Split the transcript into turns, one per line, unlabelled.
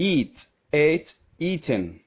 eat ate eaten.